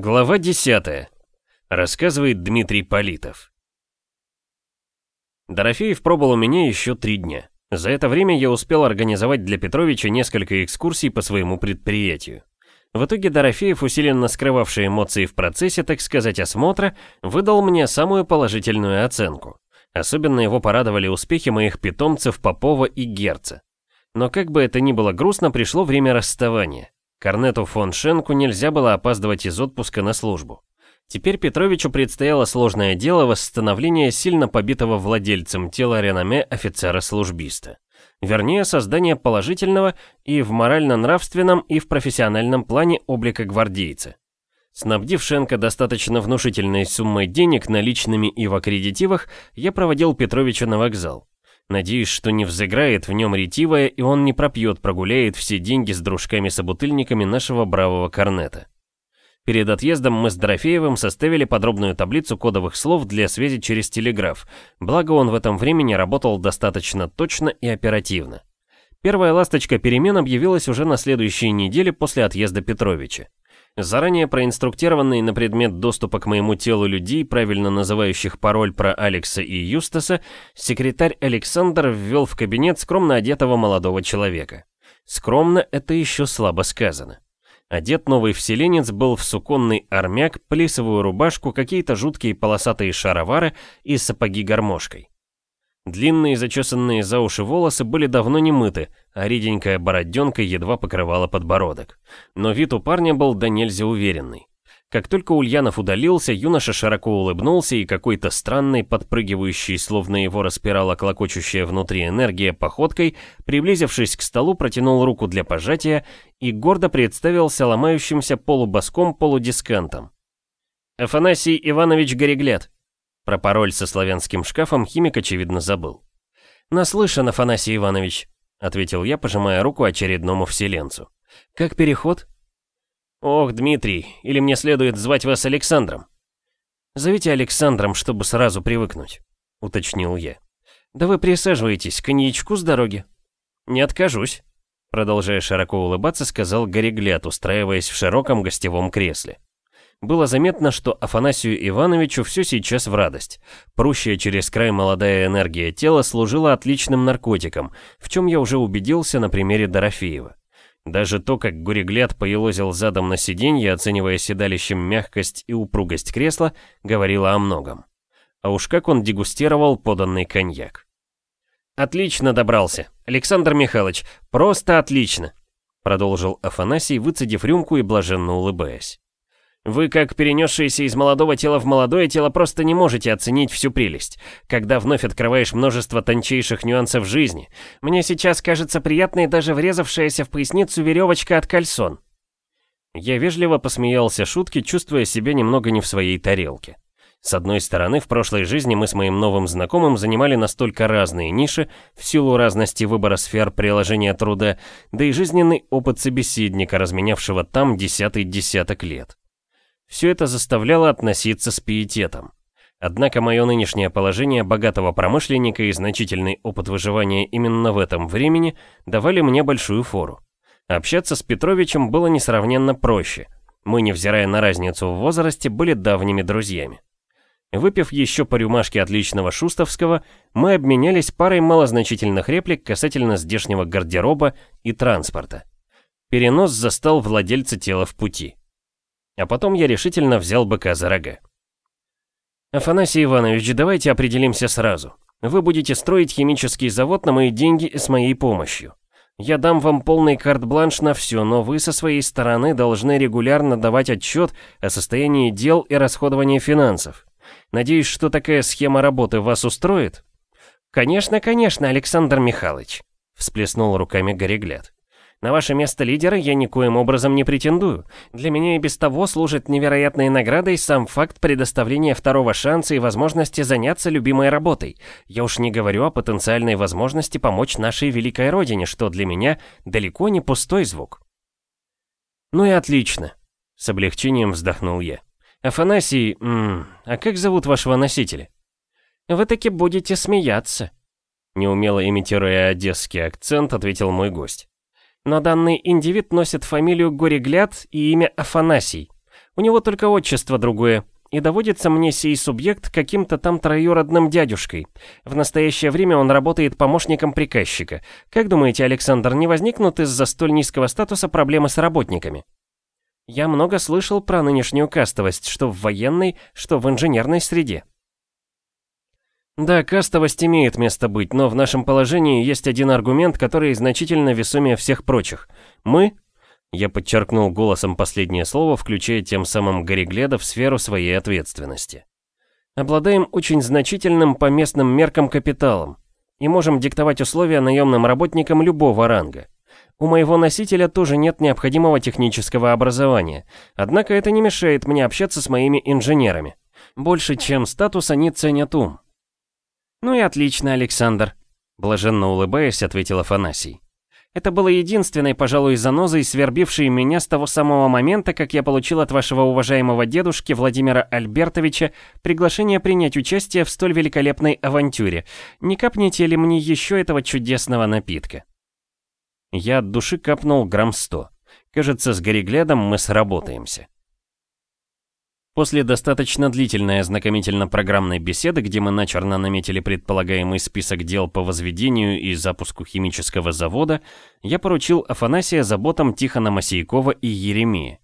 Глава 10. Рассказывает Дмитрий Политов. Дорофеев пробыл у меня еще три дня. За это время я успел организовать для Петровича несколько экскурсий по своему предприятию. В итоге Дорофеев, усиленно скрывавший эмоции в процессе, так сказать, осмотра, выдал мне самую положительную оценку. Особенно его порадовали успехи моих питомцев Попова и Герца. Но как бы это ни было грустно, пришло время расставания. Корнету фон Шенку нельзя было опаздывать из отпуска на службу. Теперь Петровичу предстояло сложное дело восстановления сильно побитого владельцем тела реноме офицера-службиста. Вернее, создание положительного и в морально-нравственном, и в профессиональном плане облика гвардейца. Снабдив Шенка достаточно внушительной суммой денег наличными и в аккредитивах, я проводил Петровича на вокзал. Надеюсь, что не взыграет в нем ретивая, и он не пропьет, прогуляет все деньги с дружками-собутыльниками нашего бравого корнета. Перед отъездом мы с Дорофеевым составили подробную таблицу кодовых слов для связи через телеграф, благо он в этом времени работал достаточно точно и оперативно. Первая ласточка перемен объявилась уже на следующей неделе после отъезда Петровича. Заранее проинструктированные на предмет доступа к моему телу людей, правильно называющих пароль про Алекса и Юстаса, секретарь Александр ввел в кабинет скромно одетого молодого человека. Скромно это еще слабо сказано. Одет новый вселенец был в суконный армяк, плисовую рубашку, какие-то жуткие полосатые шаровары и сапоги гармошкой. Длинные зачесанные за уши волосы были давно не мыты, а реденькая бороденка едва покрывала подбородок. Но вид у парня был до нельзя уверенный. Как только Ульянов удалился, юноша широко улыбнулся и какой-то странной, подпрыгивающей, словно его распирала клокочущая внутри энергия походкой, приблизившись к столу, протянул руку для пожатия и гордо представился ломающимся полубоском-полудискантом. «Афанасий Иванович Гореглет», про пароль со славянским шкафом химик, очевидно, забыл. «Наслышан, Афанасий Иванович», — ответил я, пожимая руку очередному вселенцу. «Как переход?» «Ох, Дмитрий, или мне следует звать вас Александром?» «Зовите Александром, чтобы сразу привыкнуть», — уточнил я. «Да вы присаживайтесь, коньячку с дороги». «Не откажусь», — продолжая широко улыбаться, сказал Горегляд, устраиваясь в широком гостевом кресле. Было заметно, что Афанасию Ивановичу все сейчас в радость. Прущая через край молодая энергия тела служила отличным наркотиком, в чем я уже убедился на примере Дорофеева. Даже то, как Гурегляд поелозил задом на сиденье, оценивая седалищем мягкость и упругость кресла, говорило о многом. А уж как он дегустировал поданный коньяк. «Отлично добрался, Александр Михайлович, просто отлично!» Продолжил Афанасий, выцедив рюмку и блаженно улыбаясь. Вы, как перенесшиеся из молодого тела в молодое тело, просто не можете оценить всю прелесть, когда вновь открываешь множество тончайших нюансов жизни. Мне сейчас кажется приятной даже врезавшаяся в поясницу веревочка от кальсон. Я вежливо посмеялся шутки, чувствуя себя немного не в своей тарелке. С одной стороны, в прошлой жизни мы с моим новым знакомым занимали настолько разные ниши, в силу разности выбора сфер приложения труда, да и жизненный опыт собеседника, разменявшего там десятый десяток лет. Все это заставляло относиться с пиететом. Однако мое нынешнее положение богатого промышленника и значительный опыт выживания именно в этом времени давали мне большую фору. Общаться с Петровичем было несравненно проще. Мы, невзирая на разницу в возрасте, были давними друзьями. Выпив еще по рюмашке отличного шустовского, мы обменялись парой малозначительных реплик касательно здешнего гардероба и транспорта. Перенос застал владельца тела в пути. А потом я решительно взял быка за рога. «Афанасий Иванович, давайте определимся сразу. Вы будете строить химический завод на мои деньги и с моей помощью. Я дам вам полный карт-бланш на все, но вы со своей стороны должны регулярно давать отчет о состоянии дел и расходовании финансов. Надеюсь, что такая схема работы вас устроит?» «Конечно, конечно, Александр Михайлович», — всплеснул руками Горегляд. На ваше место лидера я никоим образом не претендую. Для меня и без того служит невероятной наградой сам факт предоставления второго шанса и возможности заняться любимой работой. Я уж не говорю о потенциальной возможности помочь нашей великой родине, что для меня далеко не пустой звук. Ну и отлично. С облегчением вздохнул я. Афанасий, м -м, а как зовут вашего носителя? Вы таки будете смеяться. Неумело имитируя одесский акцент, ответил мой гость. Но данный индивид носит фамилию Горегляд и имя Афанасий. У него только отчество другое, и доводится мне сей субъект каким-то там троюродным дядюшкой. В настоящее время он работает помощником приказчика. Как думаете, Александр, не возникнут из-за столь низкого статуса проблемы с работниками? Я много слышал про нынешнюю кастовость, что в военной, что в инженерной среде. Да, кастовость имеет место быть, но в нашем положении есть один аргумент, который значительно весомее всех прочих. Мы, я подчеркнул голосом последнее слово, включая тем самым Горегледа в сферу своей ответственности. Обладаем очень значительным по местным меркам капиталом и можем диктовать условия наемным работникам любого ранга. У моего носителя тоже нет необходимого технического образования, однако это не мешает мне общаться с моими инженерами. Больше, чем статус, они ценят ум. «Ну и отлично, Александр», — блаженно улыбаясь, ответил Афанасий. Это было единственной, пожалуй, занозой, свербившей меня с того самого момента, как я получил от вашего уважаемого дедушки Владимира Альбертовича приглашение принять участие в столь великолепной авантюре. Не капнете ли мне еще этого чудесного напитка? Я от души капнул грамм сто. Кажется, с Гореглядом мы сработаемся. После достаточно длительной ознакомительно-программной беседы, где мы начерно наметили предполагаемый список дел по возведению и запуску химического завода, я поручил Афанасия заботам Тихона Масейкова и Еремии.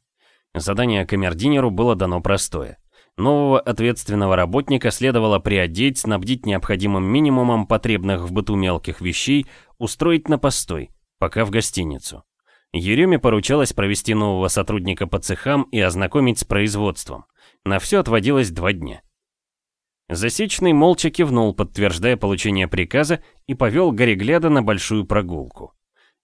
Задание камердинеру было дано простое. Нового ответственного работника следовало приодеть, снабдить необходимым минимумом потребных в быту мелких вещей, устроить на постой, пока в гостиницу. Ереме поручалось провести нового сотрудника по цехам и ознакомить с производством. На все отводилось два дня. Засечный молча кивнул, подтверждая получение приказа, и повел Горегляда на большую прогулку.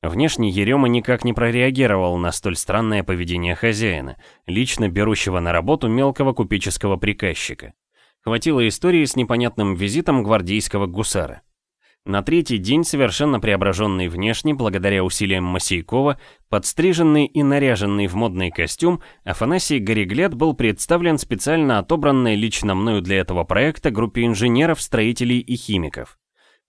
Внешне Ерема никак не прореагировал на столь странное поведение хозяина, лично берущего на работу мелкого купеческого приказчика. Хватило истории с непонятным визитом гвардейского гусара. На третий день, совершенно преображенный внешне, благодаря усилиям Масейкова, подстриженный и наряженный в модный костюм, Афанасий Горегляд был представлен специально отобранной лично мною для этого проекта группе инженеров, строителей и химиков.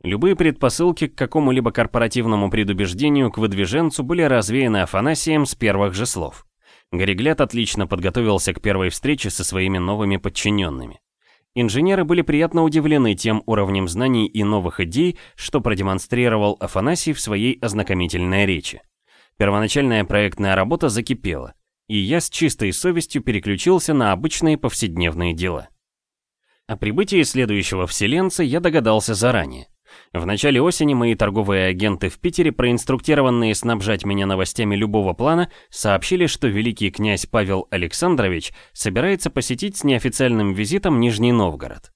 Любые предпосылки к какому-либо корпоративному предубеждению к выдвиженцу были развеяны Афанасием с первых же слов. Горегляд отлично подготовился к первой встрече со своими новыми подчиненными. Инженеры были приятно удивлены тем уровнем знаний и новых идей, что продемонстрировал Афанасий в своей ознакомительной речи. Первоначальная проектная работа закипела, и я с чистой совестью переключился на обычные повседневные дела. О прибытии следующего вселенца я догадался заранее. В начале осени мои торговые агенты в Питере, проинструктированные снабжать меня новостями любого плана, сообщили, что великий князь Павел Александрович собирается посетить с неофициальным визитом Нижний Новгород.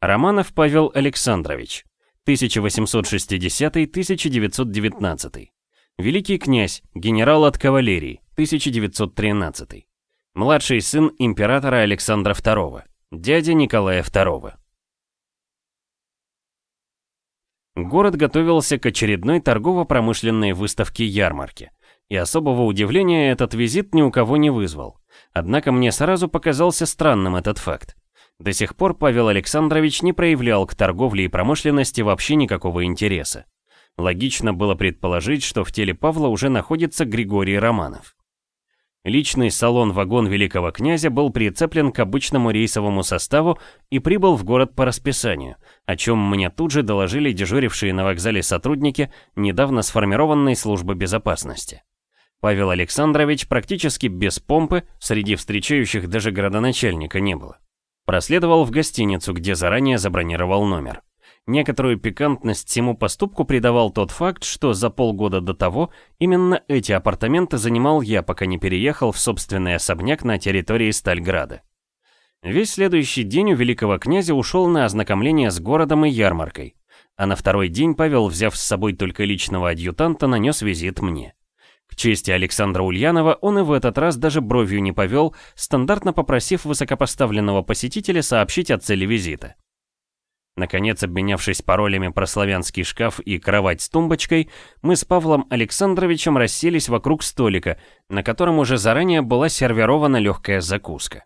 Романов Павел Александрович, 1860-1919. Великий князь, генерал от кавалерии, 1913. Младший сын императора Александра II, дядя Николая II. Город готовился к очередной торгово-промышленной выставке-ярмарке. И особого удивления этот визит ни у кого не вызвал. Однако мне сразу показался странным этот факт. До сих пор Павел Александрович не проявлял к торговле и промышленности вообще никакого интереса. Логично было предположить, что в теле Павла уже находится Григорий Романов. Личный салон-вагон великого князя был прицеплен к обычному рейсовому составу и прибыл в город по расписанию, о чем мне тут же доложили дежурившие на вокзале сотрудники недавно сформированной службы безопасности. Павел Александрович практически без помпы, среди встречающих даже градоначальника не было. Проследовал в гостиницу, где заранее забронировал номер. Некоторую пикантность всему поступку придавал тот факт, что за полгода до того именно эти апартаменты занимал я, пока не переехал в собственный особняк на территории Стальграда. Весь следующий день у великого князя ушел на ознакомление с городом и ярмаркой, а на второй день Павел, взяв с собой только личного адъютанта, нанес визит мне. К чести Александра Ульянова он и в этот раз даже бровью не повел, стандартно попросив высокопоставленного посетителя сообщить о цели визита. Наконец, обменявшись паролями про славянский шкаф и кровать с тумбочкой, мы с Павлом Александровичем расселись вокруг столика, на котором уже заранее была сервирована легкая закуска.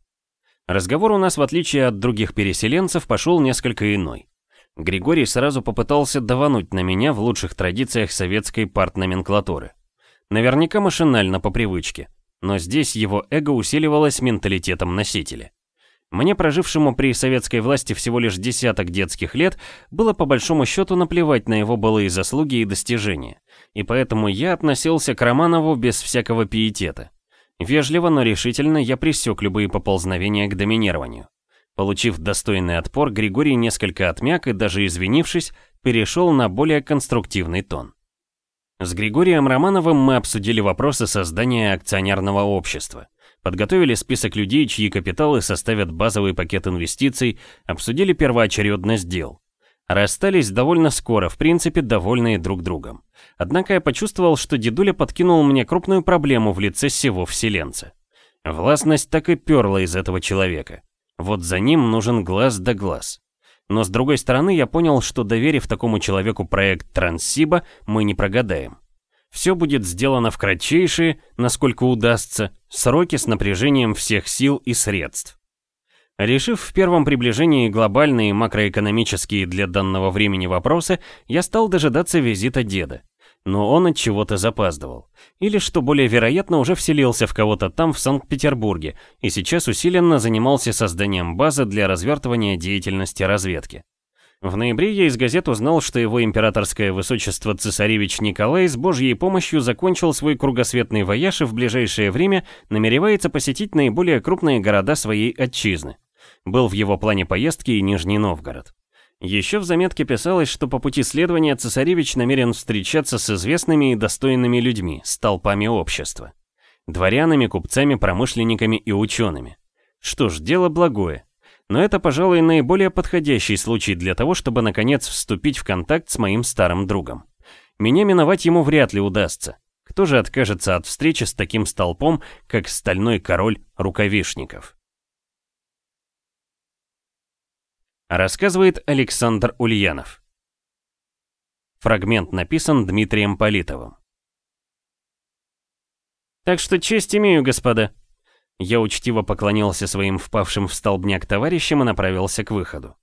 Разговор у нас, в отличие от других переселенцев, пошел несколько иной. Григорий сразу попытался давануть на меня в лучших традициях советской партноменклатуры. Наверняка машинально по привычке. но здесь его эго усиливалось менталитетом носителя. Мне, прожившему при советской власти всего лишь десяток детских лет, было по большому счету наплевать на его былые заслуги и достижения, и поэтому я относился к Романову без всякого пиетета. Вежливо, но решительно я пресек любые поползновения к доминированию. Получив достойный отпор, Григорий несколько отмяк и даже извинившись, перешел на более конструктивный тон. С Григорием Романовым мы обсудили вопросы создания акционерного общества. Подготовили список людей, чьи капиталы составят базовый пакет инвестиций, обсудили первоочередность дел. Расстались довольно скоро, в принципе, довольные друг другом. Однако я почувствовал, что дедуля подкинул мне крупную проблему в лице всего вселенца. Властность так и перла из этого человека. Вот за ним нужен глаз да глаз. Но с другой стороны, я понял, что доверив такому человеку проект Транссиба, мы не прогадаем. Все будет сделано в кратчайшие, насколько удастся, сроки с напряжением всех сил и средств. Решив в первом приближении глобальные макроэкономические для данного времени вопросы, я стал дожидаться визита деда. Но он от чего-то запаздывал. Или, что более вероятно, уже вселился в кого-то там, в Санкт-Петербурге, и сейчас усиленно занимался созданием базы для развертывания деятельности разведки. В ноябре я из газет узнал, что его императорское высочество цесаревич Николай с божьей помощью закончил свой кругосветный вояж и в ближайшее время намеревается посетить наиболее крупные города своей отчизны. Был в его плане поездки и Нижний Новгород. Еще в заметке писалось, что по пути следования цесаревич намерен встречаться с известными и достойными людьми, с толпами общества. Дворянами, купцами, промышленниками и учеными. Что ж, дело благое. Но это, пожалуй, наиболее подходящий случай для того, чтобы наконец вступить в контакт с моим старым другом. Меня миновать ему вряд ли удастся. Кто же откажется от встречи с таким столпом, как стальной король рукавишников? Рассказывает Александр Ульянов. Фрагмент написан Дмитрием Политовым. Так что честь имею, господа. Я учтиво поклонился своим впавшим в столбняк товарищам и направился к выходу.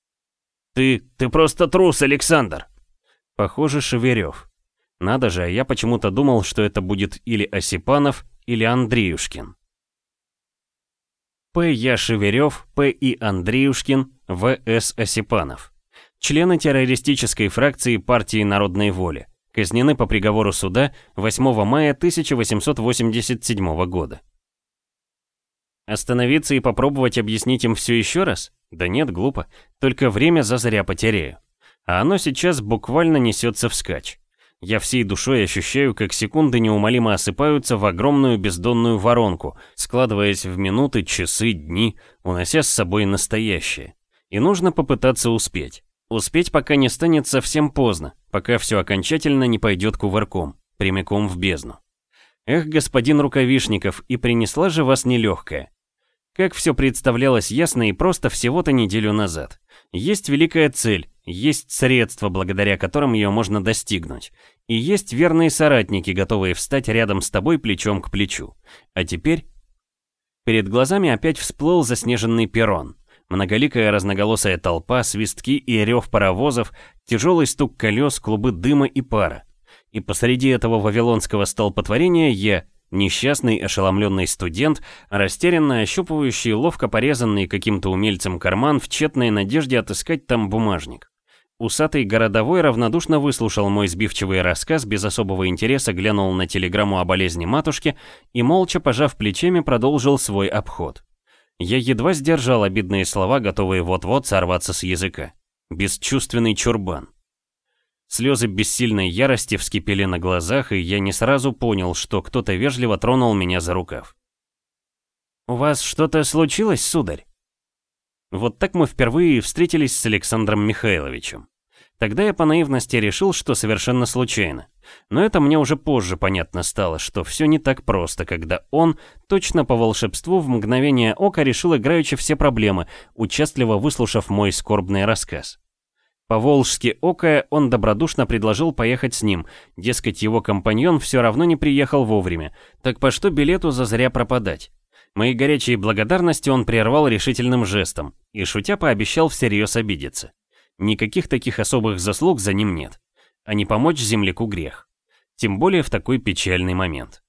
«Ты... ты просто трус, Александр!» Похоже, Шеверев. Надо же, я почему-то думал, что это будет или Осипанов, или Андреюшкин. П. Я. Шеверев, П. И. Андреюшкин, В. С. Осипанов. Члены террористической фракции партии Народной воли. Казнены по приговору суда 8 мая 1887 года. Остановиться и попробовать объяснить им все еще раз? Да нет, глупо. Только время зазря потеряю. А оно сейчас буквально несется вскачь. Я всей душой ощущаю, как секунды неумолимо осыпаются в огромную бездонную воронку, складываясь в минуты, часы, дни, унося с собой настоящее. И нужно попытаться успеть. Успеть, пока не станет совсем поздно, пока все окончательно не пойдет кувырком, прямиком в бездну. Эх, господин Рукавишников, и принесла же вас нелегкая. Как все представлялось ясно и просто всего-то неделю назад. Есть великая цель, есть средства, благодаря которым ее можно достигнуть. И есть верные соратники, готовые встать рядом с тобой плечом к плечу. А теперь... Перед глазами опять всплыл заснеженный перрон. Многоликая разноголосая толпа, свистки и рев паровозов, тяжелый стук колес, клубы дыма и пара. И посреди этого вавилонского столпотворения я, Несчастный, ошеломленный студент, растерянно ощупывающий ловко порезанный каким-то умельцем карман в тщетной надежде отыскать там бумажник. Усатый городовой равнодушно выслушал мой сбивчивый рассказ, без особого интереса глянул на телеграмму о болезни матушки и, молча пожав плечами, продолжил свой обход. Я едва сдержал обидные слова, готовые вот-вот сорваться с языка. Бесчувственный чурбан. Слезы бессильной ярости вскипели на глазах, и я не сразу понял, что кто-то вежливо тронул меня за рукав. «У вас что-то случилось, сударь?» Вот так мы впервые встретились с Александром Михайловичем. Тогда я по наивности решил, что совершенно случайно. Но это мне уже позже понятно стало, что все не так просто, когда он, точно по волшебству, в мгновение ока решил играючи все проблемы, участливо выслушав мой скорбный рассказ. По-волжски окая он добродушно предложил поехать с ним, дескать, его компаньон все равно не приехал вовремя, так по что билету зазря пропадать? Мои горячие благодарности он прервал решительным жестом и, шутя, пообещал всерьез обидеться. Никаких таких особых заслуг за ним нет. А не помочь земляку грех. Тем более в такой печальный момент.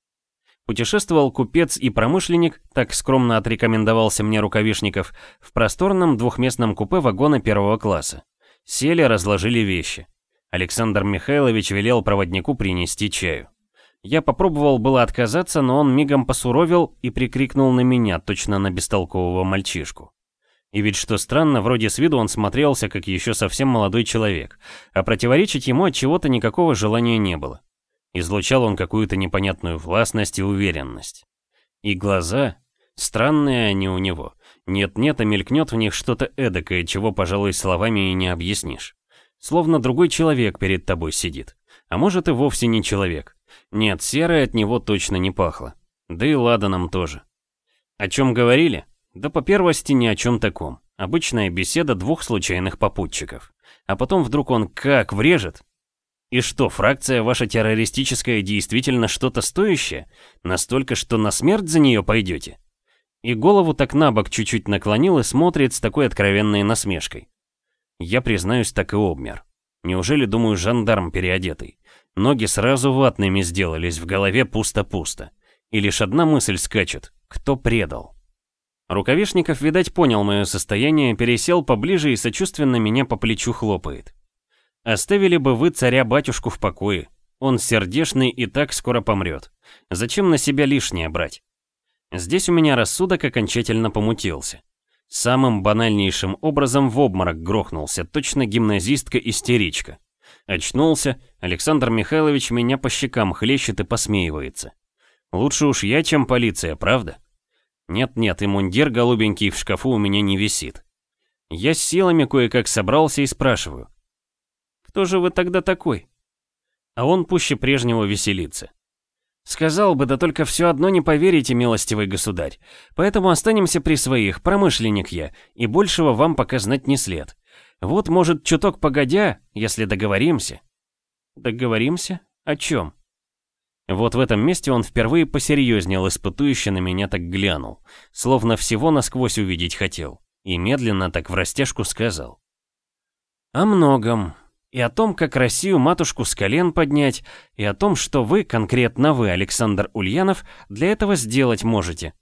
Путешествовал купец и промышленник, так скромно отрекомендовался мне Рукавишников, в просторном двухместном купе вагона первого класса. Сели, разложили вещи. Александр Михайлович велел проводнику принести чаю. Я попробовал было отказаться, но он мигом посуровил и прикрикнул на меня, точно на бестолкового мальчишку. И ведь что странно, вроде с виду он смотрелся как еще совсем молодой человек, а противоречить ему от чего-то никакого желания не было. Излучал он какую-то непонятную властность и уверенность. И глаза, странные они у него, нет-нет, а мелькнет в них что-то эдакое, чего, пожалуй, словами и не объяснишь. Словно другой человек перед тобой сидит. А может и вовсе не человек. Нет, серое от него точно не пахло. Да и ладаном тоже. О чем говорили? Да по первости ни о чем таком. Обычная беседа двух случайных попутчиков. А потом вдруг он как врежет. И что, фракция ваша террористическая действительно что-то стоящее? Настолько, что на смерть за нее пойдете? И голову так на бок чуть-чуть наклонил и смотрит с такой откровенной насмешкой. Я, признаюсь, так и обмер. Неужели, думаю, жандарм переодетый? Ноги сразу ватными сделались, в голове пусто-пусто. И лишь одна мысль скачет. Кто предал? Рукавишников, видать, понял мое состояние, пересел поближе и сочувственно меня по плечу хлопает. Оставили бы вы царя-батюшку в покое. Он сердешный и так скоро помрет. Зачем на себя лишнее брать? Здесь у меня рассудок окончательно помутился. Самым банальнейшим образом в обморок грохнулся, точно гимназистка-истеричка. Очнулся, Александр Михайлович меня по щекам хлещет и посмеивается. Лучше уж я, чем полиция, правда? Нет-нет, и мундир голубенький в шкафу у меня не висит. Я с силами кое-как собрался и спрашиваю. «Кто же вы тогда такой?» А он пуще прежнего веселится. Сказал бы, да только все одно не поверите, милостивый государь. Поэтому останемся при своих, промышленник я, и большего вам пока знать не след. Вот, может, чуток погодя, если договоримся. Договоримся? О чем? Вот в этом месте он впервые посерьезнел, испытующе на меня так глянул, словно всего насквозь увидеть хотел, и медленно так в растяжку сказал. «О многом. И о том, как Россию матушку с колен поднять, и о том, что вы, конкретно вы, Александр Ульянов, для этого сделать можете.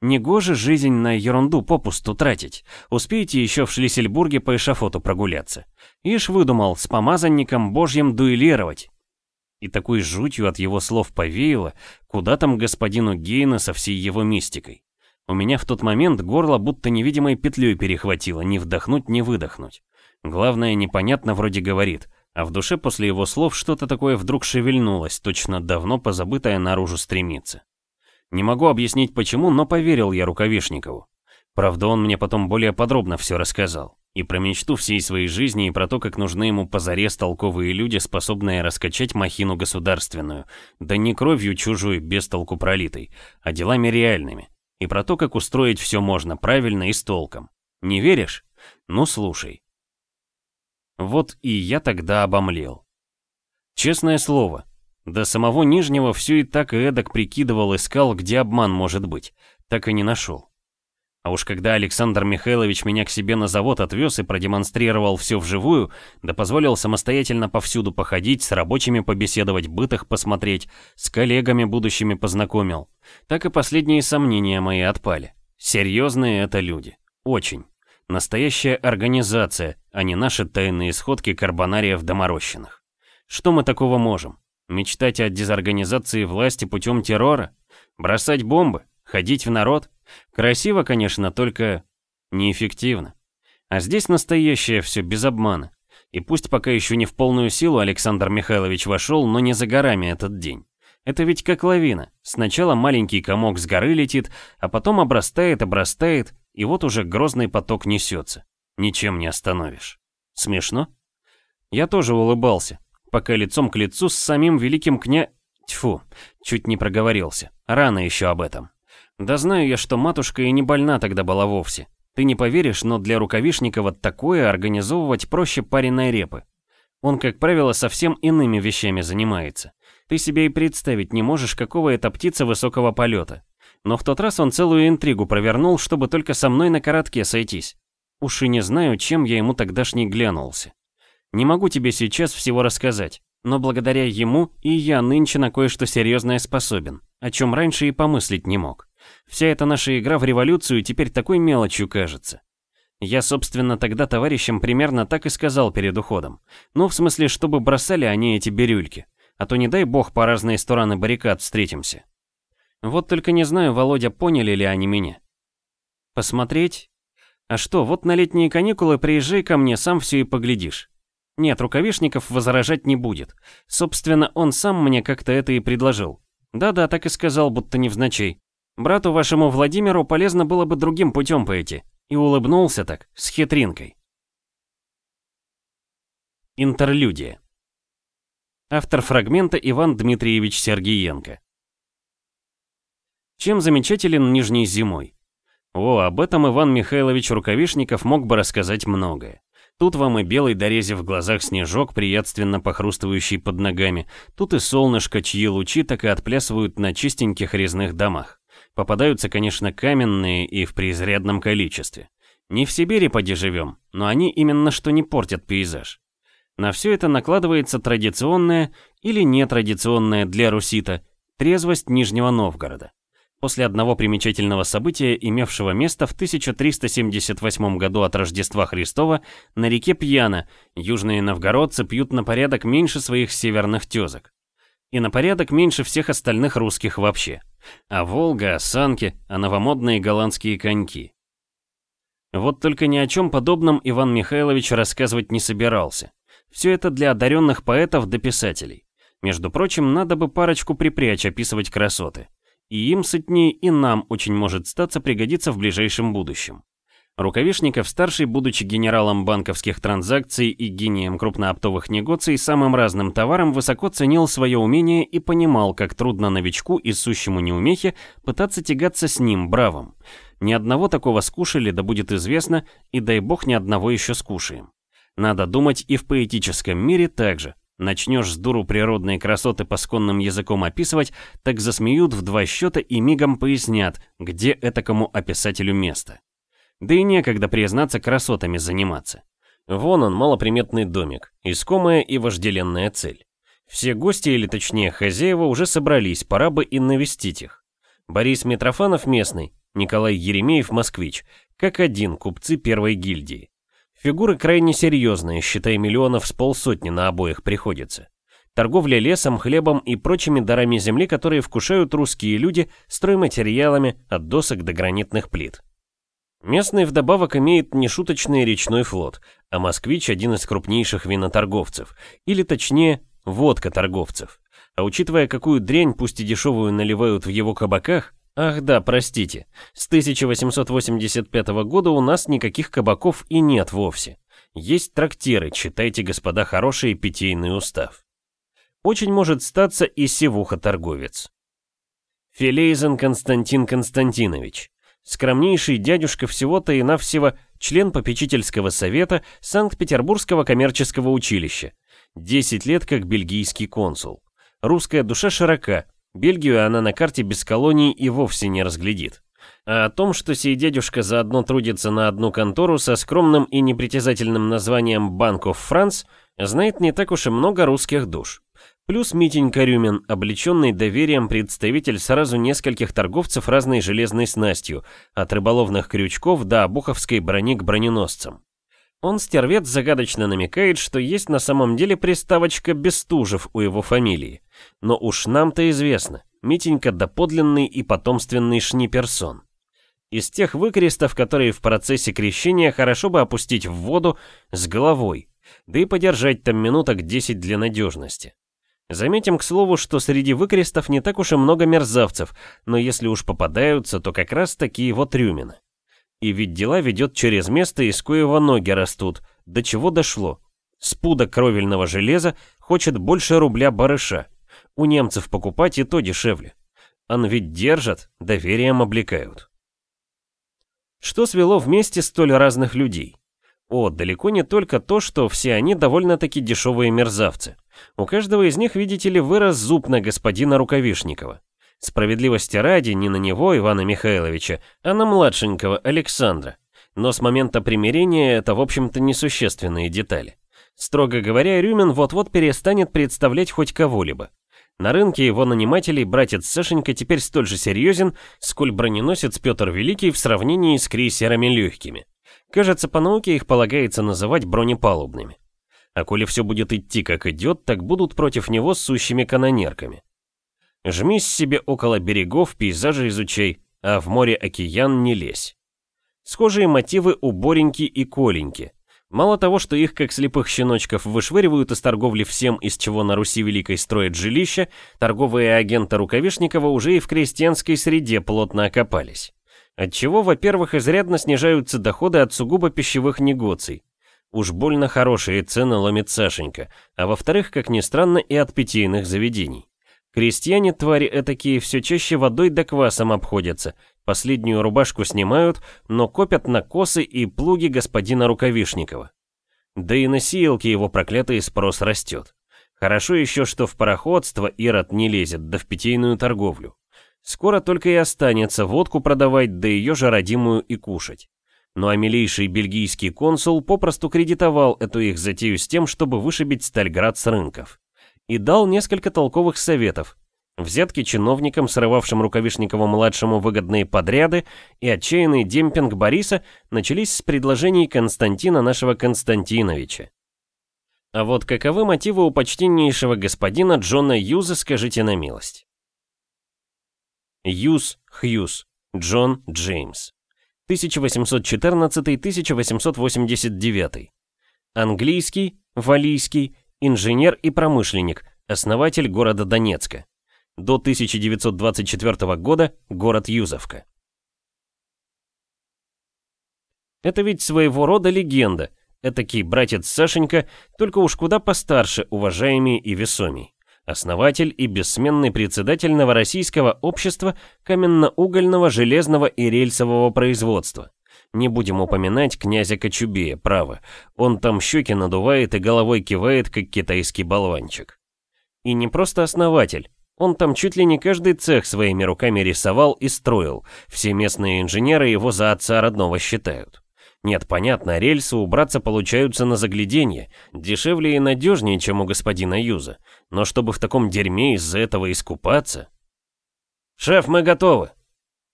Негоже жизнь на ерунду попусту тратить. Успеете еще в Шлиссельбурге по эшафоту прогуляться. Ишь выдумал с помазанником божьим дуэлировать. И такой жутью от его слов повеяло, куда там господину Гейна со всей его мистикой. У меня в тот момент горло будто невидимой петлей перехватило, ни вдохнуть, ни выдохнуть. Главное, непонятно вроде говорит, а в душе после его слов что-то такое вдруг шевельнулось, точно давно позабытое наружу стремится. Не могу объяснить почему, но поверил я Рукавишникову. Правда, он мне потом более подробно все рассказал. И про мечту всей своей жизни, и про то, как нужны ему позарез толковые люди, способные раскачать махину государственную, да не кровью чужой, без толку пролитой, а делами реальными. И про то, как устроить все можно правильно и с толком. Не веришь? Ну слушай. Вот и я тогда обомлел. Честное слово, до самого Нижнего все и так и эдак прикидывал, искал, где обман может быть. Так и не нашел. А уж когда Александр Михайлович меня к себе на завод отвез и продемонстрировал все вживую, да позволил самостоятельно повсюду походить, с рабочими побеседовать, бытах посмотреть, с коллегами будущими познакомил, так и последние сомнения мои отпали. Серьезные это люди. Очень. Настоящая организация, а не наши тайные сходки карбонариев доморощенных. Что мы такого можем? Мечтать о дезорганизации власти путем террора? Бросать бомбы? Ходить в народ? Красиво, конечно, только неэффективно. А здесь настоящее все без обмана. И пусть пока еще не в полную силу Александр Михайлович вошел, но не за горами этот день. Это ведь как лавина. Сначала маленький комок с горы летит, а потом обрастает, обрастает, и вот уже грозный поток несется. Ничем не остановишь. Смешно? Я тоже улыбался, пока лицом к лицу с самим великим кня... Тьфу, чуть не проговорился. Рано еще об этом. Да знаю я, что матушка и не больна тогда была вовсе. Ты не поверишь, но для Рукавишникова такое организовывать проще пареной репы. Он, как правило, совсем иными вещами занимается. Ты себе и представить не можешь, какого это птица высокого полета. Но в тот раз он целую интригу провернул, чтобы только со мной на коротке сойтись. Уж и не знаю, чем я ему тогдашний глянулся. Не могу тебе сейчас всего рассказать, но благодаря ему и я нынче на кое-что серьезное способен. о чем раньше и помыслить не мог. Вся эта наша игра в революцию теперь такой мелочью кажется. Я, собственно, тогда товарищам примерно так и сказал перед уходом. Ну, в смысле, чтобы бросали они эти бирюльки. А то не дай бог по разные стороны баррикад встретимся. Вот только не знаю, Володя, поняли ли они меня. Посмотреть? А что, вот на летние каникулы приезжай ко мне, сам все и поглядишь. Нет, рукавишников возражать не будет. Собственно, он сам мне как-то это и предложил. Да-да, так и сказал, будто невзначай. Брату вашему Владимиру полезно было бы другим путем пойти. И улыбнулся так, с хитринкой. Интерлюдия. Автор фрагмента Иван Дмитриевич Сергеенко. Чем замечателен Нижний зимой? О, об этом Иван Михайлович Рукавишников мог бы рассказать многое. Тут вам и белый дорези в глазах снежок, приятственно похрустывающий под ногами, тут и солнышко, чьи лучи так и отплясывают на чистеньких резных домах. Попадаются, конечно, каменные и в преизрядном количестве. Не в Сибири поди живем, но они именно что не портят пейзаж. На все это накладывается традиционная или нетрадиционная для русита трезвость Нижнего Новгорода после одного примечательного события, имевшего место в 1378 году от Рождества Христова на реке Пьяна, южные новгородцы пьют на порядок меньше своих северных тезок. И на порядок меньше всех остальных русских вообще. А Волга, осанки, а новомодные голландские коньки. Вот только ни о чем подобном Иван Михайлович рассказывать не собирался. Все это для одаренных поэтов да писателей. Между прочим, надо бы парочку припрячь описывать красоты. И им сытнее, и нам очень может статься пригодиться в ближайшем будущем. Рукавишников-старший, будучи генералом банковских транзакций и гением крупнооптовых негоций, самым разным товаром высоко ценил свое умение и понимал, как трудно новичку и сущему неумехе пытаться тягаться с ним, бравым. Ни одного такого скушали, да будет известно, и дай бог ни одного еще скушаем. Надо думать и в поэтическом мире также. Начнешь с дуру природные красоты пасконным языком описывать, так засмеют в два счета и мигом пояснят, где этакому описателю место. Да и некогда, признаться, красотами заниматься. Вон он, малоприметный домик, искомая и вожделенная цель. Все гости, или точнее хозяева, уже собрались, пора бы и навестить их. Борис Митрофанов местный, Николай Еремеев москвич, как один купцы первой гильдии. Фигуры крайне серьезные, считай миллионов с полсотни на обоих приходится. Торговля лесом, хлебом и прочими дарами земли, которые вкушают русские люди стройматериалами от досок до гранитных плит. Местный вдобавок имеет нешуточный речной флот, а москвич один из крупнейших виноторговцев, или точнее, водка-торговцев. А учитывая, какую дрянь, пусть и дешевую, наливают в его кабаках, Ах да, простите, с 1885 года у нас никаких кабаков и нет вовсе. Есть трактиры, читайте, господа, хороший питейный устав. Очень может статься и севуха-торговец. Филейзен Константин Константинович. Скромнейший дядюшка всего-то и навсего член попечительского совета Санкт-Петербургского коммерческого училища. 10 лет как бельгийский консул. Русская душа широка, Бельгию она на карте без колоний и вовсе не разглядит. А о том, что сей дядюшка заодно трудится на одну контору со скромным и непритязательным названием Bank of France, знает не так уж и много русских душ. Плюс Митенька Рюмин, облеченный доверием представитель сразу нескольких торговцев разной железной снастью, от рыболовных крючков до обуховской брони к броненосцам. Он, стервец, загадочно намекает, что есть на самом деле приставочка Бестужев у его фамилии. Но уж нам-то известно, Митенька доподлинный и потомственный шниперсон. Из тех выкрестов, которые в процессе крещения хорошо бы опустить в воду с головой, да и подержать там минуток 10 для надежности. Заметим, к слову, что среди выкрестов не так уж и много мерзавцев, но если уж попадаются, то как раз такие вот рюмины. И ведь дела ведет через место, из коего ноги растут. До чего дошло? С пуда кровельного железа хочет больше рубля барыша. У немцев покупать и то дешевле. Он ведь держат, доверием облекают. Что свело вместе столь разных людей? О, далеко не только то, что все они довольно-таки дешевые мерзавцы. У каждого из них, видите ли, вырос зуб на господина Рукавишникова. Справедливости ради не на него, Ивана Михайловича, а на младшенького Александра. Но с момента примирения это, в общем-то, несущественные детали. Строго говоря, Рюмин вот-вот перестанет представлять хоть кого-либо. На рынке его нанимателей братец Сашенька теперь столь же серьезен, сколь броненосец Петр Великий в сравнении с крейсерами легкими. Кажется, по науке их полагается называть бронепалубными. А коли все будет идти как идет, так будут против него сущими канонерками. Жмись себе около берегов, пейзажи изучай, а в море океан не лезь. Схожие мотивы у Бореньки и Коленьки. Мало того, что их, как слепых щеночков, вышвыривают из торговли всем, из чего на Руси Великой строят жилища, торговые агенты Рукавишникова уже и в крестьянской среде плотно окопались. Отчего, во-первых, изрядно снижаются доходы от сугубо пищевых негоций. Уж больно хорошие цены ломит Сашенька, а во-вторых, как ни странно, и от питейных заведений. Крестьяне, твари этакие, все чаще водой да квасом обходятся, последнюю рубашку снимают, но копят на косы и плуги господина Рукавишникова. Да и на сеялки его проклятый спрос растет. Хорошо еще, что в пароходство Ирод не лезет, да в питейную торговлю. Скоро только и останется водку продавать, да ее же родимую и кушать. Ну а милейший бельгийский консул попросту кредитовал эту их затею с тем, чтобы вышибить Стальград с рынков и дал несколько толковых советов. Взятки чиновникам, срывавшим Рукавишникову-младшему выгодные подряды, и отчаянный демпинг Бориса начались с предложений Константина нашего Константиновича. А вот каковы мотивы у почтеннейшего господина Джона Юза, скажите на милость. Юз Хьюз, Джон Джеймс. 1814-1889. Английский, валийский, инженер и промышленник, основатель города Донецка. До 1924 года город Юзовка. Это ведь своего рода легенда. Этакий братец Сашенька, только уж куда постарше, уважаемый и весомый. Основатель и бессменный председатель Новороссийского общества каменно-угольного, железного и рельсового производства. Не будем упоминать князя Кочубея, право. Он там щеки надувает и головой кивает, как китайский болванчик. И не просто основатель. Он там чуть ли не каждый цех своими руками рисовал и строил. Все местные инженеры его за отца родного считают. Нет, понятно, рельсы у братца получаются на загляденье, дешевле и надежнее, чем у господина Юза. Но чтобы в таком дерьме из-за этого искупаться... «Шеф, мы готовы!»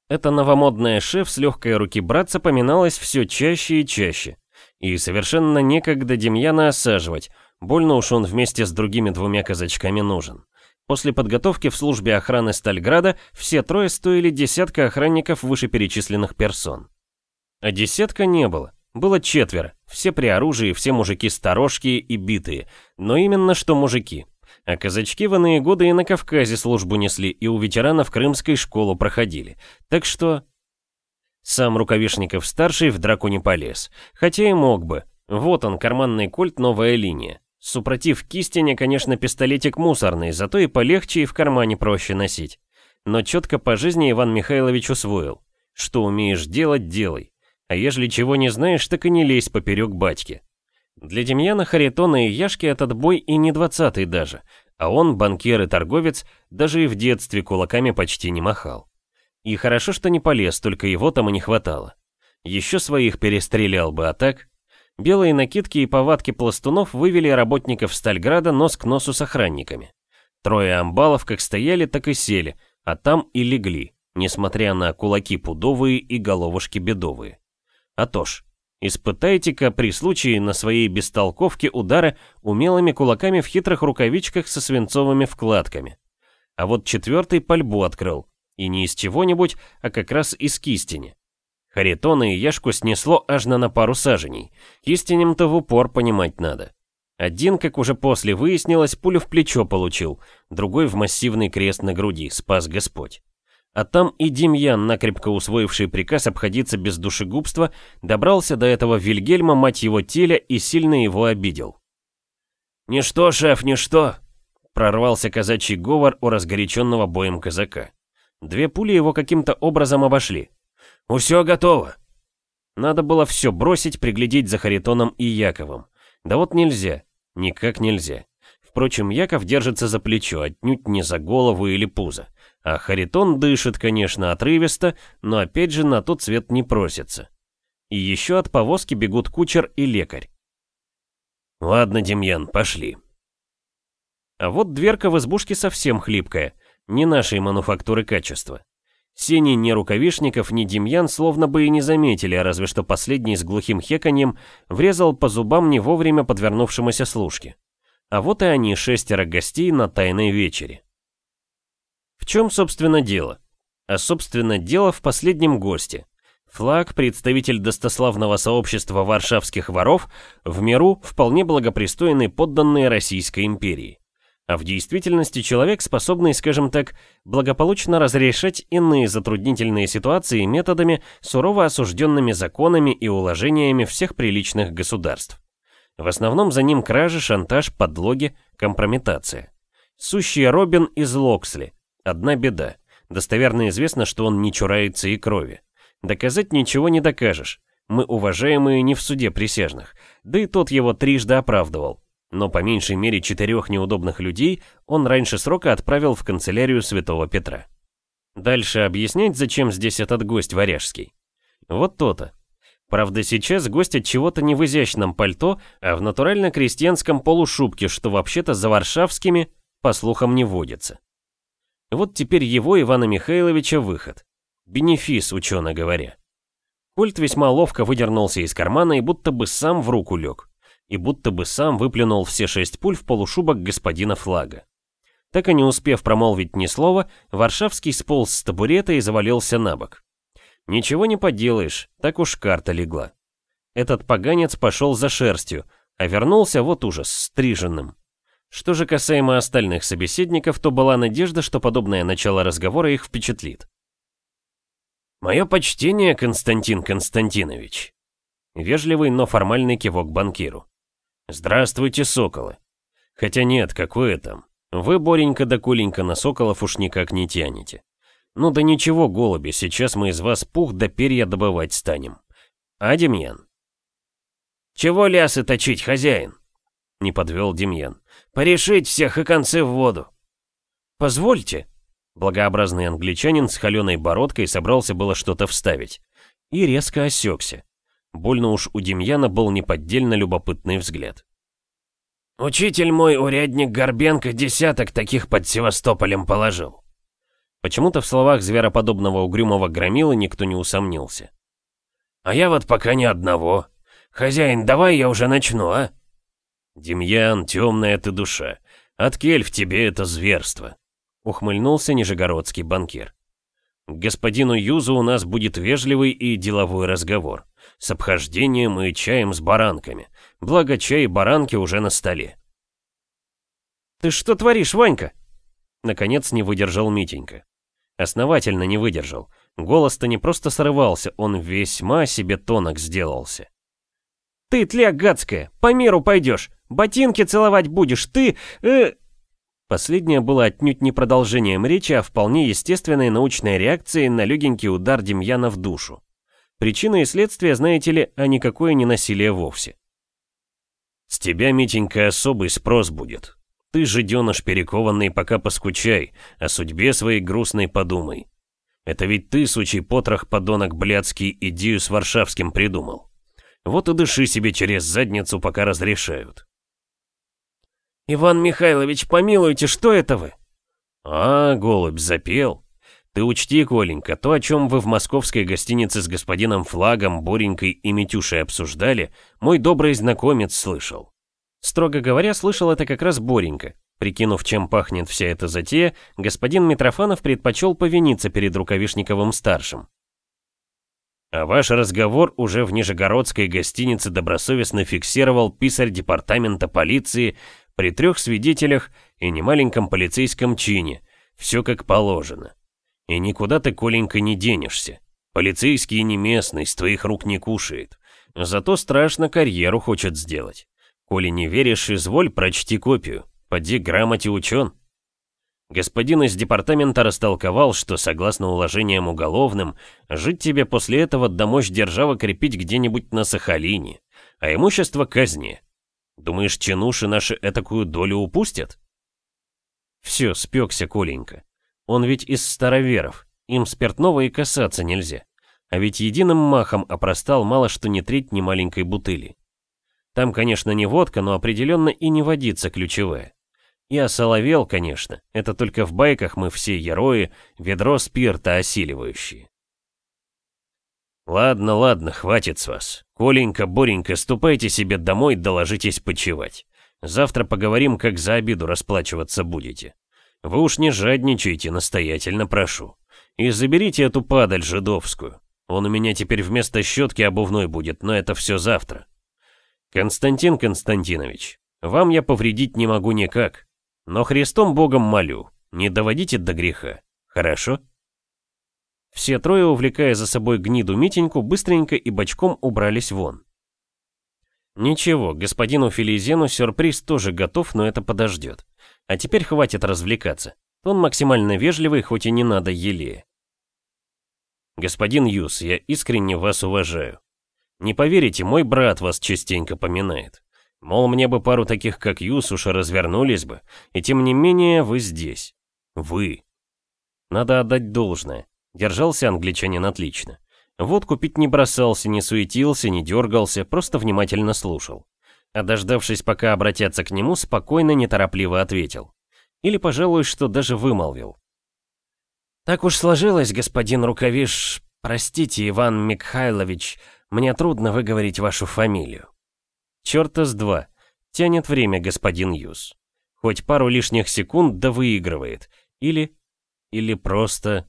Эта новомодная шеф с легкой руки братца поминалась все чаще и чаще. И совершенно некогда Демьяна осаживать, больно уж он вместе с другими двумя казачками нужен. После подготовки в службе охраны Стальграда все трое стоили десятка охранников вышеперечисленных персон. А десятка не было. Было четверо, все при оружии, все мужики сторожкие и битые, но именно что мужики. А казачки в иные годы и на Кавказе службу несли, и у ветеранов крымской школу проходили. Так что... Сам Рукавишников-старший в драку не полез. Хотя и мог бы. Вот он, карманный кольт, новая линия. Супротив кистеня, конечно, пистолетик мусорный, зато и полегче и в кармане проще носить. Но четко по жизни Иван Михайлович усвоил. Что умеешь делать, делай. А ежели чего не знаешь, так и не лезь поперек батьки. Для Демьяна Харитона и Яшки этот бой и не двадцатый даже, а он, банкир и торговец, даже и в детстве кулаками почти не махал. И хорошо, что не полез, только его там и не хватало. Еще своих перестрелял бы, а так... Белые накидки и повадки пластунов вывели работников Стальграда нос к носу с охранниками. Трое амбалов как стояли, так и сели, а там и легли, несмотря на кулаки пудовые и головушки бедовые. А то ж, Испытайте-ка при случае на своей бестолковке удара умелыми кулаками в хитрых рукавичках со свинцовыми вкладками. А вот четвертый пальбу открыл. И не из чего-нибудь, а как раз из кистени. Харитона и Яшку снесло аж на пару саженей. Кистенем-то в упор понимать надо. Один, как уже после выяснилось, пулю в плечо получил, другой в массивный крест на груди, спас Господь. А там и Демьян, накрепко усвоивший приказ обходиться без душегубства, добрался до этого Вильгельма, мать его теля, и сильно его обидел. «Ничто, шеф, ничто!» Прорвался казачий говор у разгоряченного боем казака. Две пули его каким-то образом обошли. «Усё готово!» Надо было все бросить, приглядеть за Харитоном и Яковом. Да вот нельзя, никак нельзя. Впрочем, Яков держится за плечо, отнюдь не за голову или пузо. А Харитон дышит, конечно, отрывисто, но опять же на тот цвет не просится. И еще от повозки бегут кучер и лекарь. «Ладно, Демьян, пошли», А вот дверка в избушке совсем хлипкая, не нашей мануфактуры качества. Сени ни рукавишников, ни Демьян словно бы и не заметили, разве что последний с глухим хеканьем врезал по зубам не вовремя подвернувшемуся служке. А вот и они, шестеро гостей на тайной вечере. В чем, собственно, дело? А, собственно, дело в последнем госте. Флаг, представитель достославного сообщества варшавских воров, в миру вполне благопристойный подданный Российской империи а в действительности человек, способный, скажем так, благополучно разрешать иные затруднительные ситуации методами, сурово осужденными законами и уложениями всех приличных государств. В основном за ним кражи, шантаж, подлоги, компрометация. Сущий Робин из Локсли. Одна беда. Достоверно известно, что он не чурается и крови. Доказать ничего не докажешь. Мы уважаемые не в суде присяжных. Да и тот его трижды оправдывал но по меньшей мере четырех неудобных людей он раньше срока отправил в канцелярию Святого Петра. Дальше объяснять, зачем здесь этот гость варяжский. Вот то-то. Правда, сейчас гость от чего-то не в изящном пальто, а в натурально-крестьянском полушубке, что вообще-то за варшавскими, по слухам, не водится. Вот теперь его, Ивана Михайловича, выход. Бенефис, учено говоря. Кольт весьма ловко выдернулся из кармана и будто бы сам в руку лег и будто бы сам выплюнул все шесть пуль в полушубок господина Флага. Так и не успев промолвить ни слова, Варшавский сполз с табурета и завалился на бок. Ничего не поделаешь, так уж карта легла. Этот поганец пошел за шерстью, а вернулся вот ужас, стриженным. Что же касаемо остальных собеседников, то была надежда, что подобное начало разговора их впечатлит. «Мое почтение, Константин Константинович!» Вежливый, но формальный кивок банкиру. Здравствуйте, соколы. Хотя нет, какое там. Вы, Боренька да Коленька, на соколов уж никак не тянете. Ну да ничего, голуби, сейчас мы из вас пух да перья добывать станем. А, Демьян? Чего лясы точить, хозяин? Не подвел Демьян. Порешить всех и концы в воду. Позвольте. Благообразный англичанин с холеной бородкой собрался было что-то вставить. И резко осекся. Больно уж у Демьяна был неподдельно любопытный взгляд. «Учитель мой, урядник Горбенко, десяток таких под Севастополем положил». Почему-то в словах звероподобного угрюмого громилы никто не усомнился. «А я вот пока ни одного. Хозяин, давай я уже начну, а?» «Демьян, темная ты душа. Откель в тебе это зверство», — ухмыльнулся нижегородский банкир. «К господину Юзу у нас будет вежливый и деловой разговор с обхождением и чаем с баранками. Благо чай и баранки уже на столе. «Ты что творишь, Ванька?» Наконец не выдержал Митенька. Основательно не выдержал. Голос-то не просто срывался, он весьма себе тонок сделался. «Ты, тля гадская, по миру пойдешь, ботинки целовать будешь, ты... Э... Последнее было отнюдь не продолжением речи, а вполне естественной научной реакцией на легенький удар Демьяна в душу. Причина и следствие, знаете ли, а никакое не насилие вовсе. С тебя, Митенька, особый спрос будет. Ты же, деныш перекованный, пока поскучай, о судьбе своей грустной подумай. Это ведь ты, сучий потрох, подонок блядский, идею с Варшавским придумал. Вот и дыши себе через задницу, пока разрешают. «Иван Михайлович, помилуйте, что это вы?» «А, голубь, запел. Ты учти, Коленька, то, о чем вы в московской гостинице с господином Флагом, Боренькой и Митюшей обсуждали, мой добрый знакомец слышал. Строго говоря, слышал это как раз Боренька. Прикинув, чем пахнет вся эта затея, господин Митрофанов предпочел повиниться перед Рукавишниковым-старшим. А ваш разговор уже в Нижегородской гостинице добросовестно фиксировал писарь департамента полиции при трех свидетелях и немаленьком полицейском чине, все как положено. И никуда ты, Коленька, не денешься. Полицейский не местный, с твоих рук не кушает. Зато страшно карьеру хочет сделать. Коли не веришь, изволь, прочти копию. Поди грамоте учен. Господин из департамента растолковал, что, согласно уложениям уголовным, жить тебе после этого да мощь держава крепить где-нибудь на Сахалине, а имущество казни. Думаешь, чинуши наши этакую долю упустят? Все, спекся Коленька. Он ведь из староверов, им спиртного и касаться нельзя. А ведь единым махом опростал мало что не треть ни маленькой бутыли. Там, конечно, не водка, но определенно и не водица ключевая. И осоловел, конечно, это только в байках мы все герои, ведро спирта осиливающие. Ладно, ладно, хватит с вас. Коленька, Боренька, ступайте себе домой, доложитесь почевать. Завтра поговорим, как за обиду расплачиваться будете. Вы уж не жадничайте, настоятельно прошу. И заберите эту падаль жидовскую. Он у меня теперь вместо щетки обувной будет, но это все завтра. Константин Константинович, вам я повредить не могу никак. Но Христом Богом молю, не доводите до греха, хорошо? Все трое, увлекая за собой гниду Митеньку, быстренько и бочком убрались вон. Ничего, господину Филизену сюрприз тоже готов, но это подождет. А теперь хватит развлекаться. Он максимально вежливый, хоть и не надо елее. Господин Юс, я искренне вас уважаю. Не поверите, мой брат вас частенько поминает. Мол, мне бы пару таких, как Юс, уж развернулись бы. И тем не менее, вы здесь. Вы. Надо отдать должное. Держался англичанин отлично. Водку пить не бросался, не суетился, не дергался, просто внимательно слушал. А дождавшись, пока обратятся к нему, спокойно, неторопливо ответил. Или, пожалуй, что даже вымолвил. «Так уж сложилось, господин Рукавиш, простите, Иван Михайлович, мне трудно выговорить вашу фамилию». Чёрта с два. Тянет время господин Юс. Хоть пару лишних секунд да выигрывает. Или... Или просто...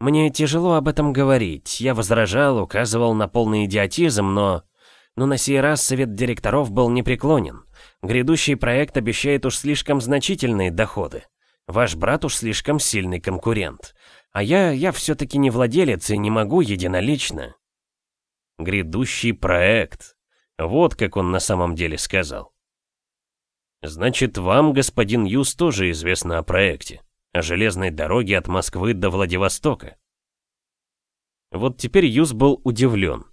Мне тяжело об этом говорить. Я возражал, указывал на полный идиотизм, но... Но на сей раз совет директоров был непреклонен. Грядущий проект обещает уж слишком значительные доходы. Ваш брат уж слишком сильный конкурент. А я, я все-таки не владелец и не могу единолично. Грядущий проект. Вот как он на самом деле сказал. Значит, вам, господин Юс, тоже известно о проекте о железной дороге от Москвы до Владивостока. Вот теперь Юз был удивлен.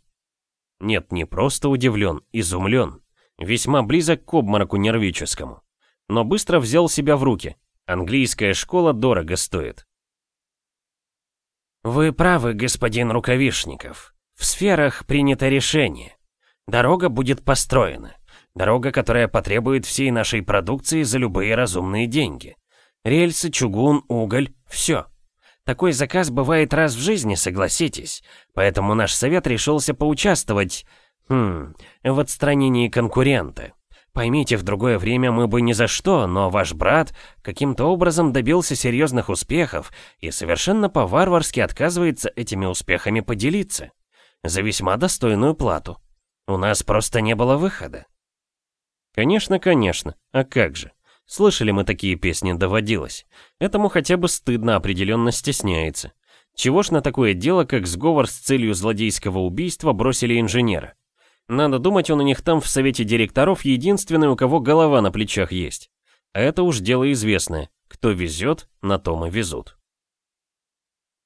Нет, не просто удивлен, изумлен. Весьма близок к обмороку нервическому. Но быстро взял себя в руки. Английская школа дорого стоит. Вы правы, господин Рукавишников. В сферах принято решение. Дорога будет построена. Дорога, которая потребует всей нашей продукции за любые разумные деньги. Рельсы, чугун, уголь, все. Такой заказ бывает раз в жизни, согласитесь. Поэтому наш совет решился поучаствовать, хм, в отстранении конкурента. Поймите, в другое время мы бы ни за что, но ваш брат каким-то образом добился серьезных успехов и совершенно по-варварски отказывается этими успехами поделиться. За весьма достойную плату. У нас просто не было выхода. Конечно, конечно. А как же? Слышали мы такие песни, доводилось. Этому хотя бы стыдно определенно стесняется. Чего ж на такое дело, как сговор с целью злодейского убийства бросили инженера? Надо думать, он у них там в совете директоров единственный, у кого голова на плечах есть. А это уж дело известное. Кто везет, на том и везут.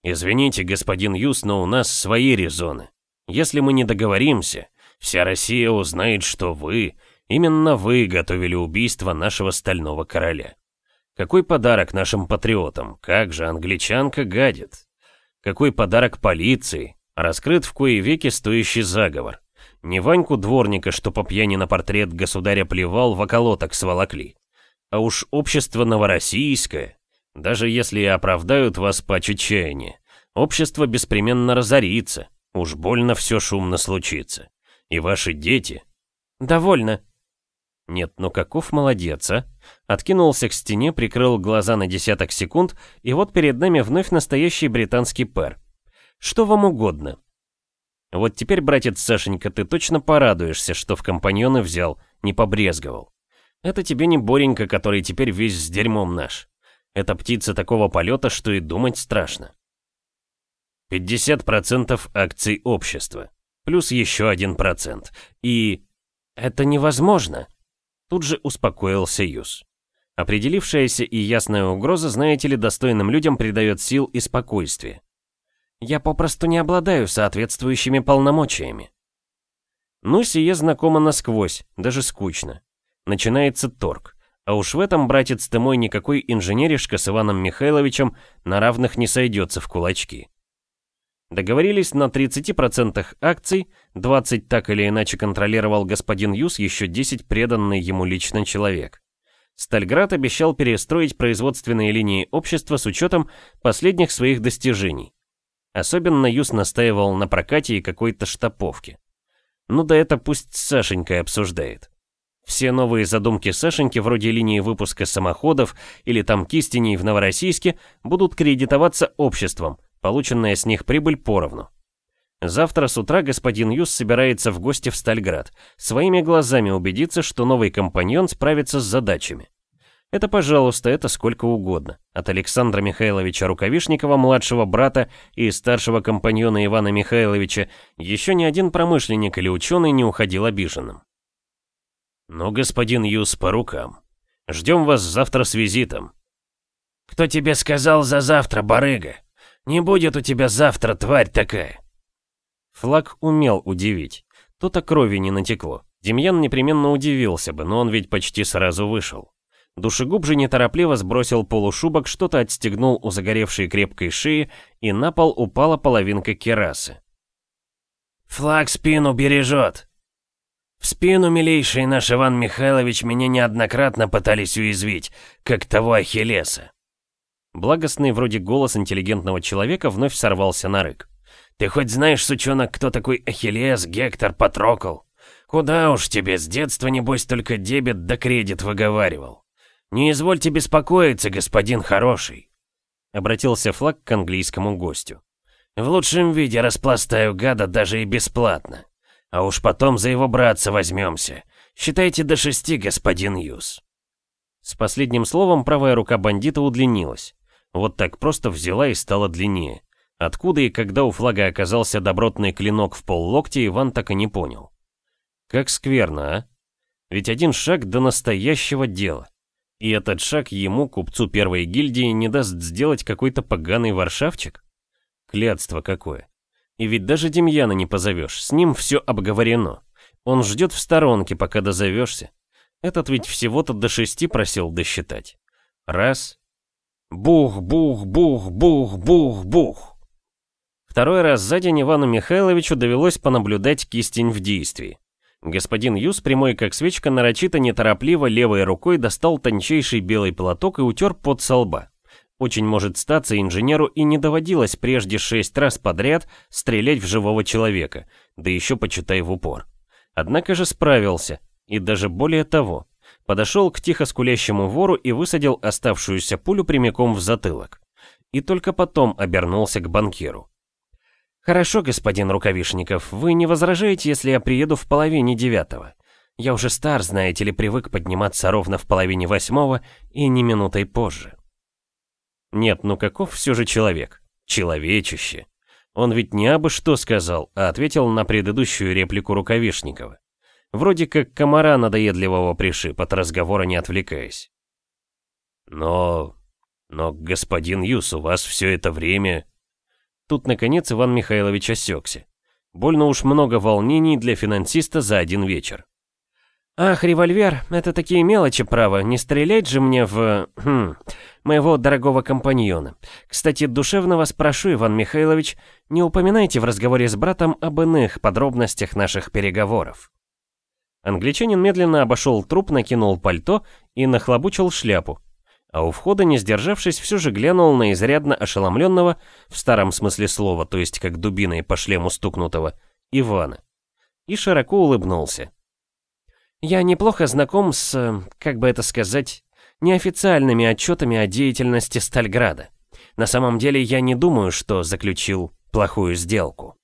Извините, господин Юс, но у нас свои резоны. Если мы не договоримся, вся Россия узнает, что вы Именно вы готовили убийство нашего стального короля. Какой подарок нашим патриотам? Как же англичанка гадит? Какой подарок полиции? Раскрыт в кои веки стоящий заговор. Не Ваньку дворника, что по пьяни на портрет государя плевал, в околоток сволокли. А уж общество новороссийское. Даже если и оправдают вас по чаяния, общество беспременно разорится. Уж больно все шумно случится. И ваши дети... «Довольно», нет, ну каков молодец, а? Откинулся к стене, прикрыл глаза на десяток секунд, и вот перед нами вновь настоящий британский пэр. Что вам угодно? Вот теперь, братец Сашенька, ты точно порадуешься, что в компаньоны взял, не побрезговал. Это тебе не Боренька, который теперь весь с дерьмом наш. Это птица такого полета, что и думать страшно. 50% акций общества. Плюс еще 1%. И... Это невозможно. Тут же успокоился Юс. Определившаяся и ясная угроза, знаете ли, достойным людям придает сил и спокойствие. Я попросту не обладаю соответствующими полномочиями. Ну, сие знакомо насквозь, даже скучно. Начинается торг. А уж в этом, братец ты мой, никакой инженеришка с Иваном Михайловичем на равных не сойдется в кулачки. Договорились на 30% акций, 20 так или иначе контролировал господин Юс, еще 10 преданный ему лично человек. Стальград обещал перестроить производственные линии общества с учетом последних своих достижений. Особенно Юс настаивал на прокате и какой-то штамповке. Ну да это пусть с Сашенькой обсуждает. Все новые задумки Сашеньки, вроде линии выпуска самоходов или там кистеней в Новороссийске, будут кредитоваться обществом, полученная с них прибыль поровну. Завтра с утра господин Юс собирается в гости в Стальград, своими глазами убедиться, что новый компаньон справится с задачами. Это, пожалуйста, это сколько угодно. От Александра Михайловича Рукавишникова, младшего брата и старшего компаньона Ивана Михайловича, еще ни один промышленник или ученый не уходил обиженным. «Ну, господин Юс, по рукам. Ждем вас завтра с визитом». «Кто тебе сказал за завтра, барыга? Не будет у тебя завтра, тварь такая!» Флаг умел удивить. То-то крови не натекло. Демьян непременно удивился бы, но он ведь почти сразу вышел. Душегуб же неторопливо сбросил полушубок, что-то отстегнул у загоревшей крепкой шеи, и на пол упала половинка керасы. «Флаг спину бережет!» «В спину, милейший наш Иван Михайлович, меня неоднократно пытались уязвить, как того Ахиллеса». Благостный вроде голос интеллигентного человека вновь сорвался на рык. Ты хоть знаешь, сучонок, кто такой Ахиллес, Гектор, Патрокл? Куда уж тебе, с детства, небось, только дебет да кредит выговаривал. Не извольте беспокоиться, господин хороший. Обратился флаг к английскому гостю. В лучшем виде распластаю гада даже и бесплатно. А уж потом за его братца возьмемся. Считайте до шести, господин Юс. С последним словом правая рука бандита удлинилась. Вот так просто взяла и стала длиннее. Откуда и когда у флага оказался добротный клинок в поллокти, Иван так и не понял. Как скверно, а? Ведь один шаг до настоящего дела. И этот шаг ему, купцу первой гильдии, не даст сделать какой-то поганый варшавчик? Клятство какое. И ведь даже Демьяна не позовешь, с ним все обговорено. Он ждет в сторонке, пока дозовешься. Этот ведь всего-то до шести просил досчитать. Раз. Бух, Второй раз за день Ивану Михайловичу довелось понаблюдать кистень в действии. Господин Юс, прямой как свечка, нарочито неторопливо левой рукой достал тончайший белый платок и утер под со лба. Очень может статься инженеру и не доводилось прежде шесть раз подряд стрелять в живого человека, да еще почитай в упор. Однако же справился, и даже более того, подошел к тихо скулящему вору и высадил оставшуюся пулю прямиком в затылок. И только потом обернулся к банкиру. «Хорошо, господин Рукавишников, вы не возражаете, если я приеду в половине девятого? Я уже стар, знаете ли, привык подниматься ровно в половине восьмого и не минутой позже». Нет, ну каков все же человек? Человечище. Он ведь не абы что сказал, а ответил на предыдущую реплику Рукавишникова. Вроде как комара надоедливого пришиб, от разговора не отвлекаясь. Но... но, господин Юс, у вас все это время... Тут, наконец, Иван Михайлович осекся. Больно уж много волнений для финансиста за один вечер. «Ах, револьвер, это такие мелочи, право, не стрелять же мне в... Хм, моего дорогого компаньона. Кстати, душевно вас прошу, Иван Михайлович, не упоминайте в разговоре с братом об иных подробностях наших переговоров». Англичанин медленно обошел труп, накинул пальто и нахлобучил шляпу, а у входа, не сдержавшись, все же глянул на изрядно ошеломленного, в старом смысле слова, то есть как дубиной по шлему стукнутого, Ивана. И широко улыбнулся. «Я неплохо знаком с, как бы это сказать, неофициальными отчетами о деятельности Стальграда. На самом деле я не думаю, что заключил плохую сделку».